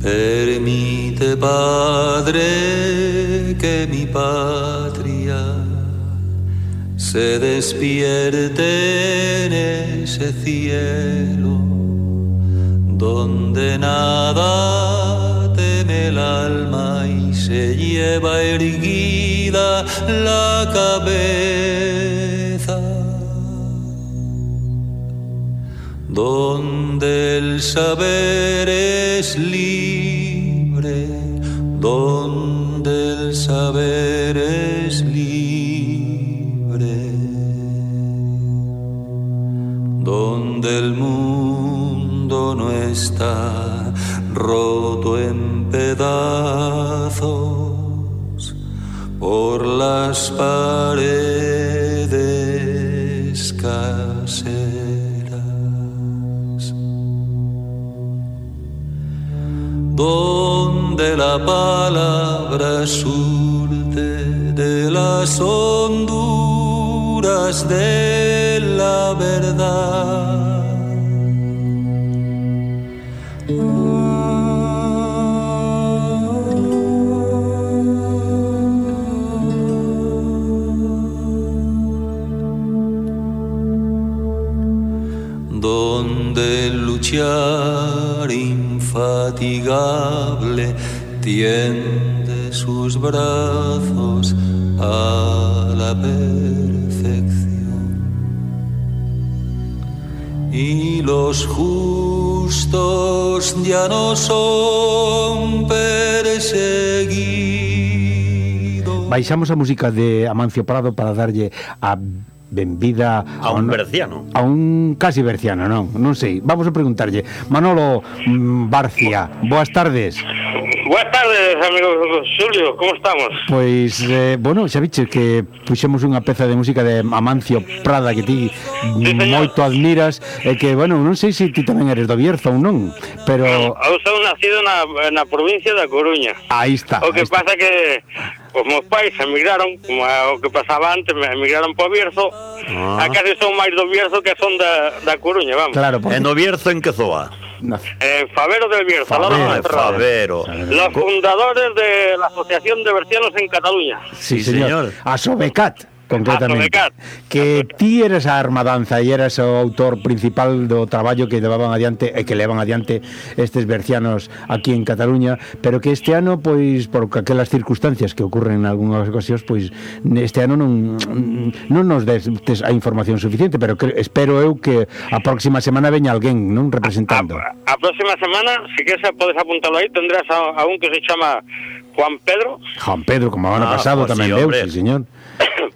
Permite, Padre, que mi patria se despierte en ese cielo donde nada teme el alma y se lleva erguida la cabeza. Donde el saber es libre, donde el saber es libre, donde el mundo no está roto en pedazos por las paredes Donde la palabra surte de las honduras de la verdad. luchar infatigable tiende sus brazos a la perfección y los justos ya no son perseguidos. Baixamos a música de Amancio Prado para darlle a benvida a un berciano. A un casi berciano, non, non sei. Vamos a preguntarlle. Manolo mm, Barcia, boas tardes. Boas tardes, amigo Xulio, como estamos? Pois, eh, bueno, xa viches que puxemos unha peza de música de Amancio Prada que ti sí, moito admiras e que, bueno, non sei se ti tamén eres do Bierzo ou non, pero... Eu, sou nacido na, na provincia da Coruña. Aí está. O que pasa está. que os meus pais emigraron, como é o que pasaba antes, me emigraron para o Bierzo. Ah. A casi son máis do Bierzo que son da, da Coruña, vamos. Claro, porque... En o Bierzo en que zoa? No. En Favero del Bierzo, lado. Favero. Los fundadores de la Asociación de Bercianos en Cataluña. Sí, Sí, señor. señor. A Sobecat, concretamente. Que ti eres a Armadanza e eras o autor principal do traballo que levaban adiante e que levan adiante estes bercianos aquí en Cataluña, pero que este ano pois por aquelas circunstancias que ocurren en algunhas ocasións, pois este ano non non nos des a información suficiente, pero que, espero eu que a próxima semana veña alguén, non representando. A, a, a próxima semana, si si se podes apuntalo aí, tendrás a, a un que se chama Juan Pedro. Juan Pedro, como ano ah, pasado pues tamén sí, deu, sí, señor.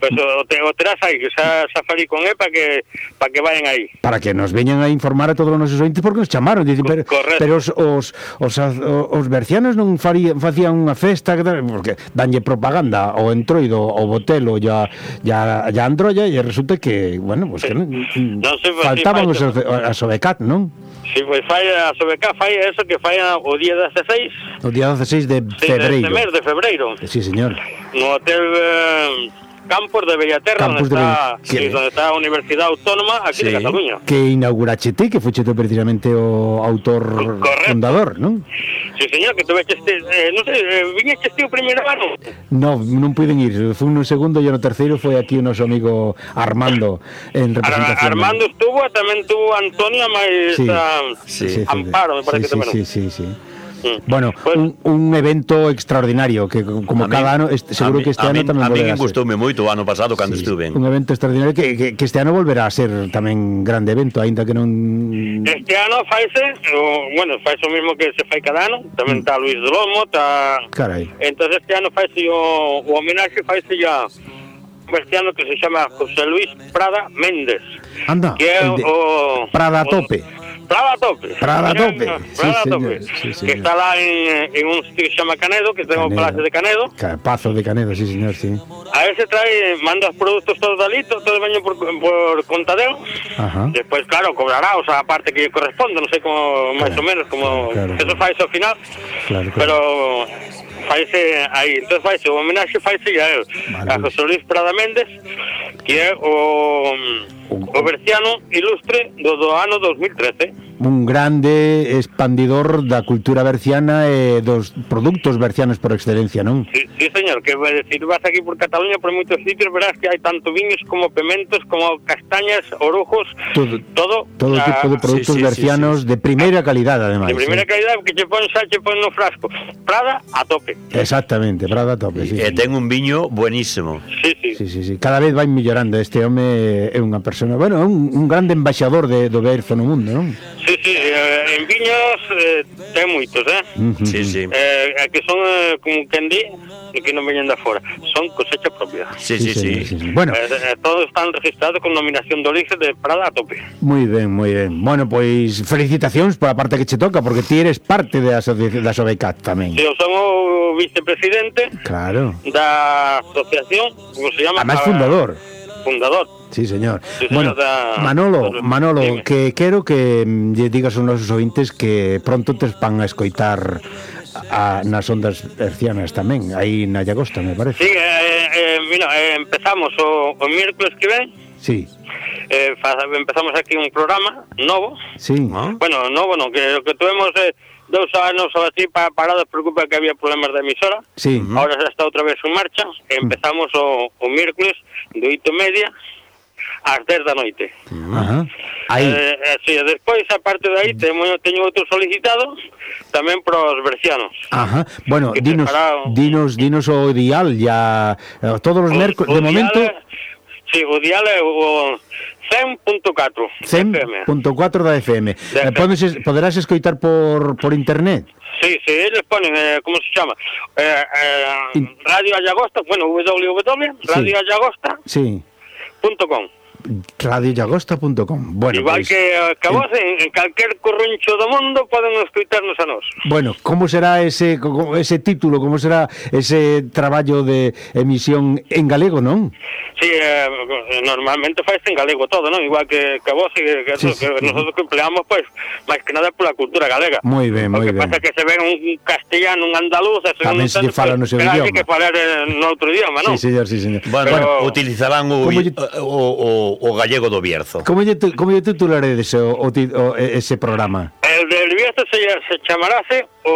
Pues, o, te, o terás aí, que xa, xa falí con él para que, pa que vayan aí. Para que nos veñan a informar a todos os nosos ointes porque nos chamaron. Dicen, pero, Correcto. pero os, os, os, os bercianos non farían, facían unha festa porque danlle propaganda ao entroido, ao botelo e a, e a, e a androlla e resulta que, bueno, pues, sí. que non, non se, faltaban os, a Sobecat, non? Si, sí, pois pues, fai a Sobecat, fai eso que fai o día 16. O día 16 de febreiro. Sí, de, de mes de febreiro. Sí, señor. No hotel... Eh, Campos de Bellaterra, Campos onde, de está, sí, sí. onde está a Universidade Autónoma aquí sí, de Cataluña. Que inaugurache ti, que fuche precisamente o autor Correcto. fundador, non? Sí, señor, que tuve este, eh, non sei, eh, viñeches este o primeiro ano? No, non puiden ir, foi no segundo e no terceiro foi aquí o noso amigo Armando en representación. Ar Armando estuvo, tamén tuvo Antonia, máis sí, a, sí, Amparo, me parece sí, que tamén. Sí, sí, sí, sí. Bueno, pues, un, un evento extraordinario que como cada mí, ano este, seguro mí, que este ano mí, tamén A mí gustoume moito o ano pasado cando sí, estuve. Un evento extraordinario que, que, que este ano volverá a ser tamén grande evento, aínda que non Este ano faise, bueno, faise o mismo que se fai cada ano, tamén mm. está Luis Lomo, está Carai. Entonces este ano faise o, o homenaxe faise ya cristiano que se chama José Luis Prada Méndez. Anda, que é o, de... Prada o, Tope. O, Prada Tope. Prada Tope. Sí, Prada señor. Tope. Sí, señor. Que está lá en, en, un sitio que se chama Canedo, que tengo Canedo. Plaza de Canedo. Pazo de Canedo, sí, señor, sí. A ver se trae, manda os produtos todos dalito, todo o baño por, por contadeo. Ajá. Despois, claro, cobrará, o sea, a parte que corresponde, non sei como, máis claro. ou menos, como claro. eso faise ao final. Claro, claro. Pero faise aí, entón faise o homenaxe faise a él, Maravilla. a José Luis Prada Méndez, que é o o berciano ilustre do, do ano 2013. Un grande expandidor da cultura berciana e dos produtos bercianos por excelencia, non? Sí, sí señor, que se vas aquí por Cataluña por moitos sitios verás que hai tanto viños como pementos, como castañas, orujos, todo todo, todo a... tipo de produtos sí, sí, bercianos sí, sí. de primeira calidad, además. De primeira sí. calidad que che pon xa che pon no frasco. Prada a tope. Exactamente, Prada a tope, sí. E sí. ten un viño buenísimo. Sí, sí. Sí, sí, sí. Cada vez vai mellorando, este home é unha persona, bueno, un, un grande embaixador de, do Berzo no mundo, non? Sí, sí, eh, en Viños eh, ten moitos, eh? Sí, sí. Eh, que son, eh, como quen di, e que non veñen da fora, son cosecha propia. Sí, sí, sí. sí. sí, sí. Bueno, eh, eh, todos están registrados con nominación de origen de Prada a tope. Moi ben, moi ben. Bueno, pois felicitacións pola parte que che toca, porque ti eres parte da, da Sobecat tamén. Sí, eu son o vicepresidente claro. da asociación, como se llama? Además, ah, fundador fundador. Sí, señor. Sí, bueno, da... Manolo, Manolo, Dime. que quero que mm, lle digas aos nosos ointes que pronto te van a escoitar a, nas ondas hercianas tamén, aí na Llagosta, me parece. Sí, eh, eh, mira, eh, empezamos o, o miércoles que ven. Sí. Eh, faz, empezamos aquí un programa novo. Sí. ¿Ah? Bueno, novo non, que, que tuvemos... Eh, dous anos ou así pa, parados por culpa que había problemas de emisora. Sí. Ahora xa está outra vez en marcha. Empezamos o, o miércoles de oito media ás 10 da noite. Ajá. Aí. Eh, eh, sí, despois, a parte de aí, teño, teño outro solicitado tamén pros bercianos. Ajá. Bueno, dinos, preparado... dinos, dinos o dial ya eh, todos os mércoles, de momento... Dial, sí, o dial é o 100.4 100.4 da FM. Eh, podes, poderás escoitar por, por internet? Sí, sí, eles ponen, eh, como se chama? Eh, eh, In... Radio Ayagosta, bueno, www.radioallagosta.com sí. sí. radiollagosta.com bueno, Igual pois, que, eh, que vos, en, en calquer corruncho do mundo poden escoitarnos a nós Bueno, como será ese ese título, como será ese traballo de emisión en galego, non? Sí, eh, normalmente faise en galego todo, non? Igual que, que vos e que, sí, eso, sí, que sí. nosotros que empleamos, pois, pues, máis que nada pola cultura galega. Moi ben, moi ben. O que pasa que se ven un castellano, un andaluz... Eso Tamén se lle fala no seu idioma. Que falar en outro idioma, non? Sí, señor, sí, señor. Bueno, Pero... bueno utilizarán o, lle... o, o, o gallego do Bierzo. Como lle, como lle titularedes o, o, o, ese programa? El del Bierzo se, se chamarase o...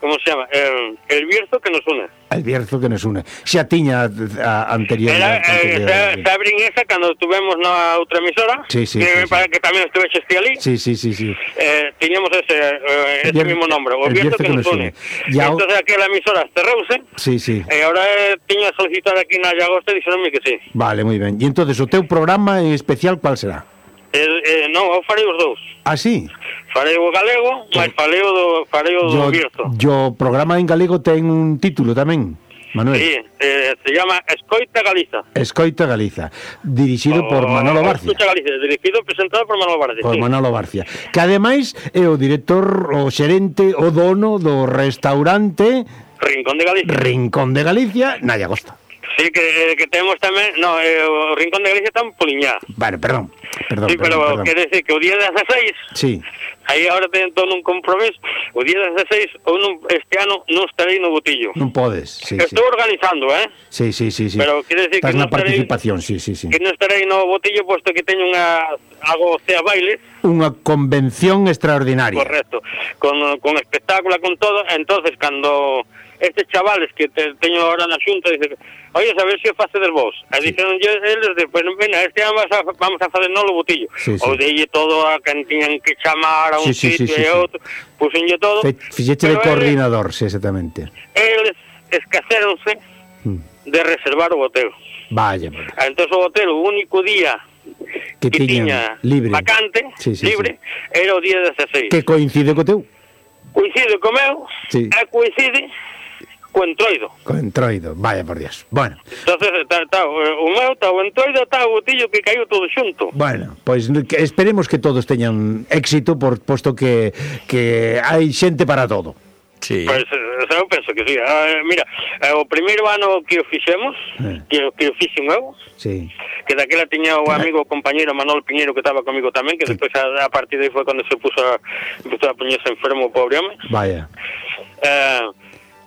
¿Cómo se llama? El, el Bierzo que nos une. El Bierzo que nos une. Xa tiña a, anterior. Era, eh, se, se esa cando tuvemos na outra emisora, Sí, sí, que sí, me sí. que tamén estuve ti ali, Sí, sí, sí, sí. eh, ese, eh, ese mismo nombre, o el Bierzo que, nos une. Y ao- Entonces aquela emisora cerrouse, Sí, sí. e ahora eh, tiña solicitado aquí na Llagosta e dixeronme que sí. Vale, moi ben. E entonces o teu programa en especial cual será? Eh, eh, non, eu farei os dous. Ah, sí? Farei o galego, sí. mas farei o do, farei o yo, do Yo programa en galego ten un título tamén. Manuel. Sí, eh, se llama Escoita Galiza. Escoita Galiza, dirixido o, por oh, Manolo Barcia. Escoita Galiza, dirigido e presentado por Manolo Barcia. Por sí. Manolo Barcia, que ademais é o director, o xerente, o dono do restaurante Rincón de Galicia. Rincón de Galicia, Naya Costa. Sí, que, que temos tamén, no, eh, o Rincón de Galicia está en Poliñá. Vale, perdón. perdón sí, pero perdón, perdón. quer decir que o día 16 Sí. Aí agora ten todo un compromiso. O día 16 ou non este ano non estarei no botillo. Non podes. Sí, Estou sí. organizando, eh? Sí, sí, sí, sí. Pero quer decir Estás que non participación, estarei, sí, sí, sí. Que non estarei no botillo posto que teño unha hago cea baile. Unha convención extraordinaria. Correcto. Con con espectáculo, con todo, entonces cando estes chavales que te, teño ahora na xunta dicen, oye, a ver se si facedes vos e sí. dicen eles, pues, mira, este ano vamos, a, vamos a facer nolo botillo sí, sí. ou delle todo a quen tiñan que chamar a un sí, sí, sitio sí, sí, e sí. outro puxenlle todo Fe, fixete de coordinador, sí, exactamente eles escaseronse mm. de reservar o boteo Vaya, vaya. Ah, entón o botero o único día que, que tiña, tiña libre. vacante, sí, sí, libre, sí. era o día 16. Que coincide co teu? Coincide co meu, sí. e coincide co entroido. Co entroido, vaya por Dios. Bueno. Entonces, está, está, o meu está o entroido, está o botillo que caiu todo xunto. Bueno, pois pues, esperemos que todos teñan éxito, por posto que, que hai xente para todo. Sí. Pois, eh, pues, eu penso que sí. Ah, eh, mira, eh, o primeiro ano que o fixemos, eh. que, que o fixen eu, sí. que daquela tiña o amigo o compañero Manuel Piñeiro que estaba comigo tamén, que sí. despois a, a partir de aí foi cando se puso a, empezou a poñerse enfermo o pobre home. Vaya. Eh,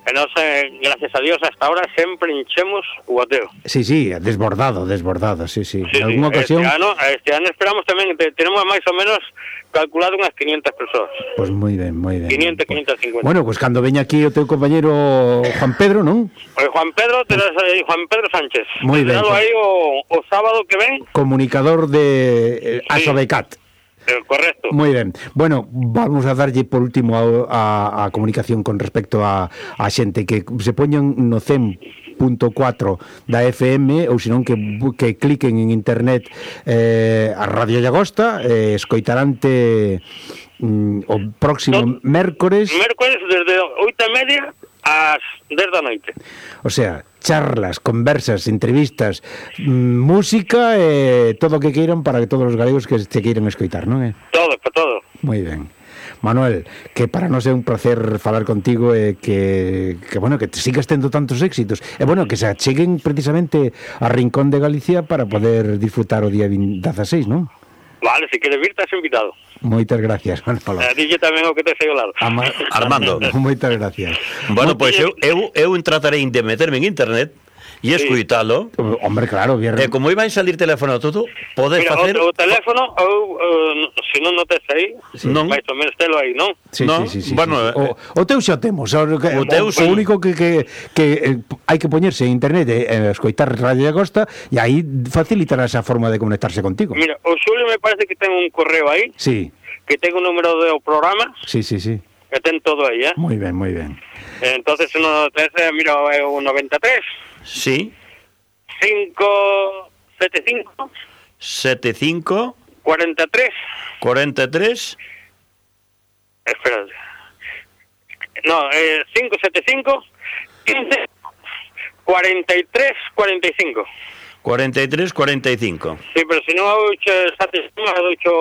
E nós, eh, gracias a Dios, hasta ahora sempre enchemos o ateo. Sí, sí, desbordado, desbordado, sí, sí. sí en alguna sí. ocasión... Este ano, este ano esperamos tamén, te, tenemos máis ou menos calculado unhas 500 persoas. Pois pues moi ben, moi ben. 500, 550. Bueno, pois pues cando veña aquí o teu compañero Juan Pedro, non? Eh, Juan Pedro, terás, eh, Juan Pedro Sánchez. Moi ben. Terás aí o, o sábado que ven. Comunicador de eh, sí. Asobecat. Eh, correcto. Moi ben. Bueno, vamos a darlle por último a, a, a comunicación con respecto a, a xente que se poñan no CEM punto 4 da FM ou senón que, que cliquen en internet eh, a Radio Llagosta eh, escoitarante mm, o próximo no, mércores mércores desde oito e media ás 10 da noite. O sea, charlas, conversas, entrevistas, mm, música e eh, todo o que queiran para que todos os galegos que se queiran escoitar, non é? Eh? Todo, para todo. Moi ben. Manuel, que para nós é un placer falar contigo e que, que bueno, que te sigas tendo tantos éxitos. E bueno, que se acheguen precisamente a Rincón de Galicia para poder disfrutar o día 16, non? Vale, se queres vir, estás invitado. Moitas gracias, Manolo. A ti tamén o que te sei o lado. Ama Armando. Moitas gracias. Bueno, pois pues, eu, eu, eu tratarei de meterme en internet e escuitalo. Eh, hombre, claro, bien. E eh, como iban salir teléfono todo, podes Mira, facer... o teléfono ou, uh, eh, se non notes aí, sí. non? máis ou menos telo aí, non? Sí, non? Sí, sí, sí, bueno, sí, sí. O, o teu xa temos. O, que, o, teu, o sí. único que, que, que eh, hai que poñerse en internet e eh, escoitar Radio da Costa e aí facilitará esa forma de conectarse contigo. Mira, o Xulio me parece que ten un correo aí. Sí. Que ten un número do programa. Sí, sí, sí. Que ten todo aí, eh? Moi ben, moi ben. Entonces, uno, tres, eh, mira, é o 93 Sí, 575, 75 43, 43 espérate, no, eh, 575, 15, 43, 45. 43 45. Sí, pero se non hau hecho satisfacción, hau hecho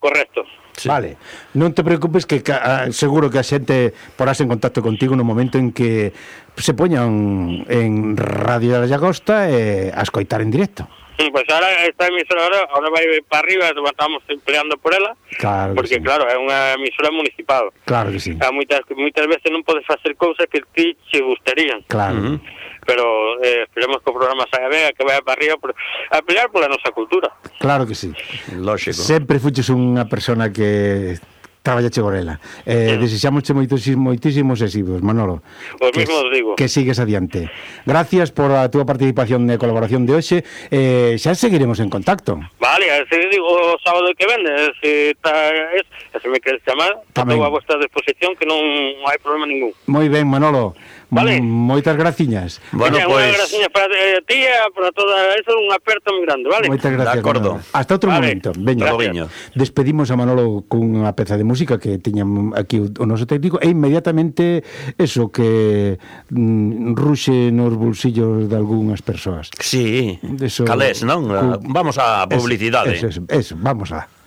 correcto. Sí. Vale, non te preocupes que ca, ah, seguro que a xente porás en contacto contigo no momento en que se poñan en Radio da Llagosta eh, a escoitar en directo. Sí, pues ahora esta emisora ahora, ahora vai para arriba, estamos peleando por ela, claro porque sí. claro, é unha emisora municipal. Claro que sí. Há moitas, moitas veces non podes facer cousas que ti che gustarían. Claro. Uh -huh pero eh, esperemos que o programa saia ben, que vaya para arriba por, a pelear pola nosa cultura. Claro que sí. Lógico. Sempre fuches unha persona que Traballache Gorela. Eh, sí. Desixámoste moitísimos, moitísimos éxitos, Manolo. Pois pues os digo. Que sigues adiante. Gracias por a túa participación e colaboración de hoxe. Eh, xa seguiremos en contacto. Vale, se digo o sábado que vende, se, ta, es, se me queres chamar, estou a vuestra disposición que non hai problema ningún. Moi ben, Manolo. Vale. Moitas graciñas. Bueno, pois... Pues... graciñas para eh, ti e para toda eso, un aperto moi grande, vale? Moitas gracias. De acordo. Manolo. Hasta outro vale. momento. Veña. Despedimos a Manolo cunha peza de música que tiña aquí o noso técnico e inmediatamente eso que mm, ruxe nos bolsillos de algunhas persoas. Sí, eso, calés, non? Cu... Vamos á publicidade. Eso, eso, eso, vamos a...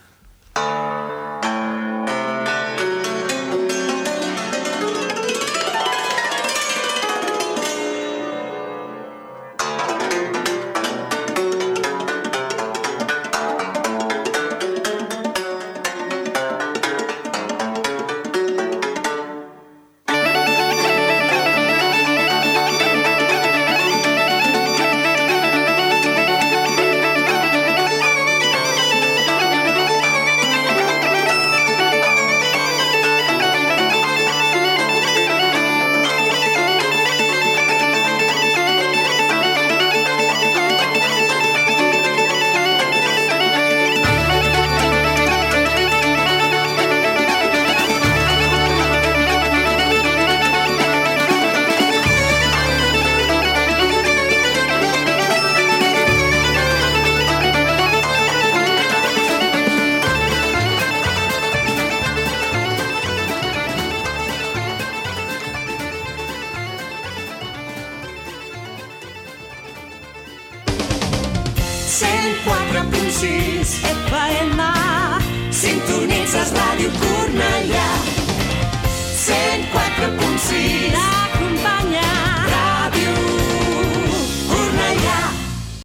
seas.